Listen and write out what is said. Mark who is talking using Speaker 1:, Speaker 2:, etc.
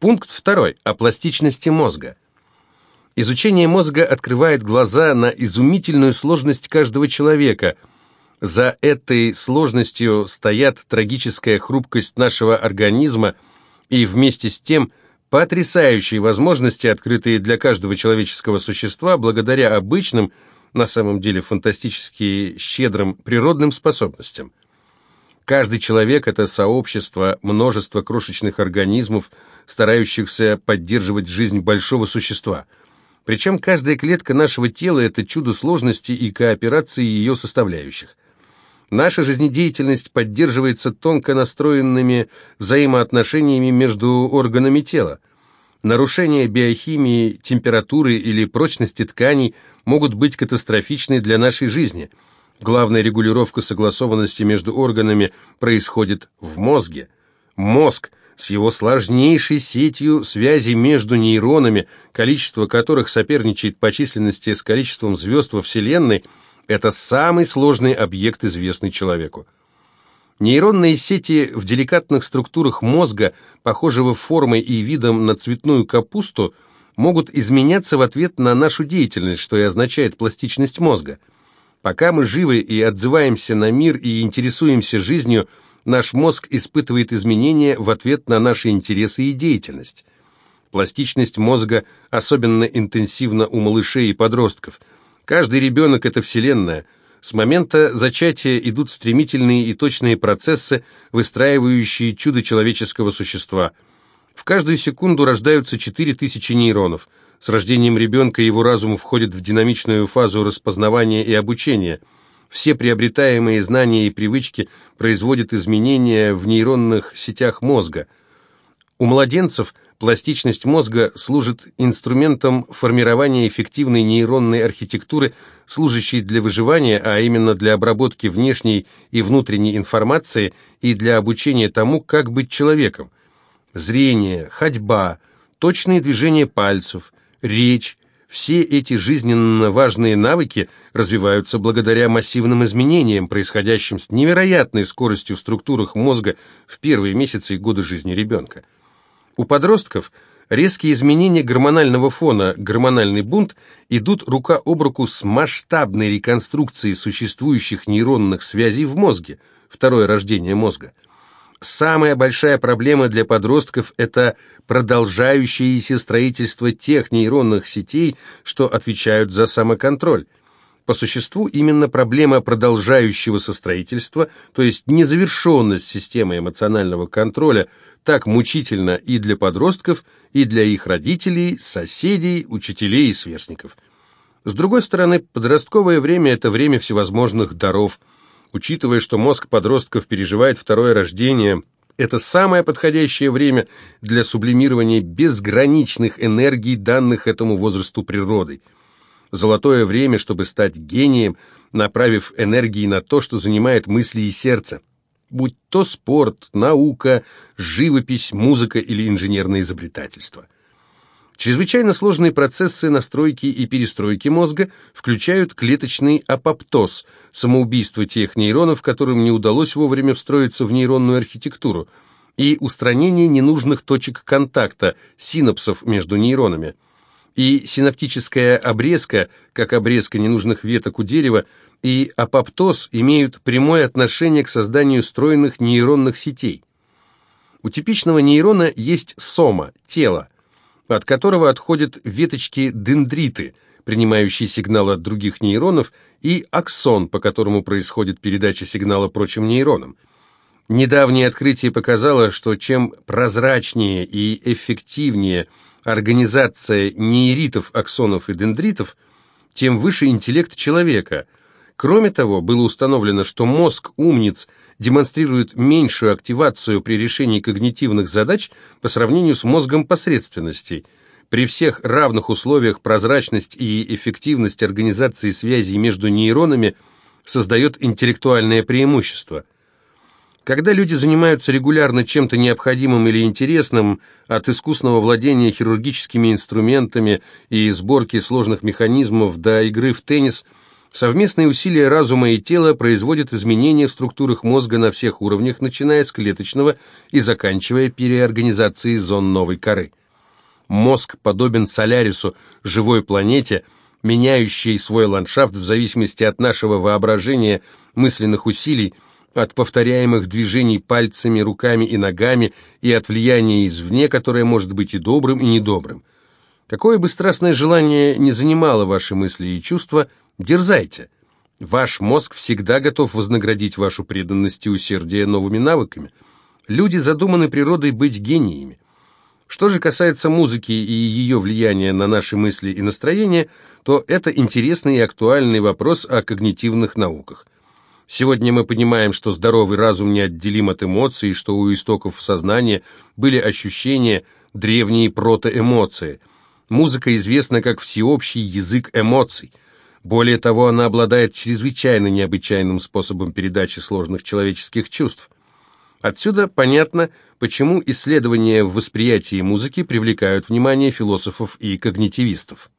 Speaker 1: Пункт второй. О пластичности мозга. Изучение мозга открывает глаза на изумительную сложность каждого человека. За этой сложностью стоят трагическая хрупкость нашего организма и вместе с тем потрясающие возможности, открытые для каждого человеческого существа благодаря обычным, на самом деле фантастически щедрым природным способностям. Каждый человек – это сообщество, множество крошечных организмов, старающихся поддерживать жизнь большого существа. Причем каждая клетка нашего тела – это чудо сложности и кооперации ее составляющих. Наша жизнедеятельность поддерживается тонко настроенными взаимоотношениями между органами тела. Нарушения биохимии, температуры или прочности тканей могут быть катастрофичны для нашей жизни – Главная регулировка согласованности между органами происходит в мозге. Мозг с его сложнейшей сетью связей между нейронами, количество которых соперничает по численности с количеством звезд во Вселенной, это самый сложный объект, известный человеку. Нейронные сети в деликатных структурах мозга, похожего формой и видом на цветную капусту, могут изменяться в ответ на нашу деятельность, что и означает пластичность мозга – Пока мы живы и отзываемся на мир и интересуемся жизнью, наш мозг испытывает изменения в ответ на наши интересы и деятельность. Пластичность мозга особенно интенсивна у малышей и подростков. Каждый ребенок – это вселенная. С момента зачатия идут стремительные и точные процессы, выстраивающие чудо человеческого существа. В каждую секунду рождаются 4000 нейронов – с рождением ребенка его разум входит в динамичную фазу распознавания и обучения. Все приобретаемые знания и привычки производят изменения в нейронных сетях мозга. У младенцев пластичность мозга служит инструментом формирования эффективной нейронной архитектуры, служащей для выживания, а именно для обработки внешней и внутренней информации и для обучения тому, как быть человеком. Зрение, ходьба, точные движения пальцев – речь, все эти жизненно важные навыки развиваются благодаря массивным изменениям, происходящим с невероятной скоростью в структурах мозга в первые месяцы и годы жизни ребенка. У подростков резкие изменения гормонального фона, гормональный бунт, идут рука об руку с масштабной реконструкцией существующих нейронных связей в мозге, второе рождение мозга – Самая большая проблема для подростков – это продолжающееся строительство тех нейронных сетей, что отвечают за самоконтроль. По существу именно проблема продолжающегося строительства, то есть незавершенность системы эмоционального контроля, так мучительна и для подростков, и для их родителей, соседей, учителей и сверстников. С другой стороны, подростковое время – это время всевозможных даров – Учитывая, что мозг подростков переживает второе рождение, это самое подходящее время для сублимирования безграничных энергий, данных этому возрасту природой. Золотое время, чтобы стать гением, направив энергии на то, что занимает мысли и сердце. Будь то спорт, наука, живопись, музыка или инженерное изобретательство – Чрезвычайно сложные процессы настройки и перестройки мозга включают клеточный апоптоз, самоубийство тех нейронов, которым не удалось вовремя встроиться в нейронную архитектуру, и устранение ненужных точек контакта, синапсов между нейронами. И синаптическая обрезка, как обрезка ненужных веток у дерева, и апоптоз имеют прямое отношение к созданию стройных нейронных сетей. У типичного нейрона есть сома, тело, от которого отходят веточки дендриты, принимающие сигналы от других нейронов, и аксон, по которому происходит передача сигнала прочим нейронам. Недавнее открытие показало, что чем прозрачнее и эффективнее организация нейритов, аксонов и дендритов, тем выше интеллект человека. Кроме того, было установлено, что мозг умниц – демонстрирует меньшую активацию при решении когнитивных задач по сравнению с мозгом посредственностей. При всех равных условиях прозрачность и эффективность организации связей между нейронами создает интеллектуальное преимущество. Когда люди занимаются регулярно чем-то необходимым или интересным, от искусного владения хирургическими инструментами и сборки сложных механизмов до игры в теннис – Совместные усилия разума и тела производят изменения в структурах мозга на всех уровнях, начиная с клеточного и заканчивая переорганизацией зон новой коры. Мозг подобен Солярису, живой планете, меняющей свой ландшафт в зависимости от нашего воображения, мысленных усилий, от повторяемых движений пальцами, руками и ногами и от влияния извне, которое может быть и добрым, и недобрым. Какое бы страстное желание не занимало ваши мысли и чувства, дерзайте. Ваш мозг всегда готов вознаградить вашу преданность и усердие новыми навыками. Люди задуманы природой быть гениями. Что же касается музыки и ее влияния на наши мысли и настроения, то это интересный и актуальный вопрос о когнитивных науках. Сегодня мы понимаем, что здоровый разум неотделим от эмоций, что у истоков сознания были ощущения, древние протоэмоции. Музыка известна как всеобщий язык эмоций. Более того, она обладает чрезвычайно необычайным способом передачи сложных человеческих чувств. Отсюда понятно, почему исследования в восприятии музыки привлекают внимание философов и когнитивистов.